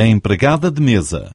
a empregada de mesa.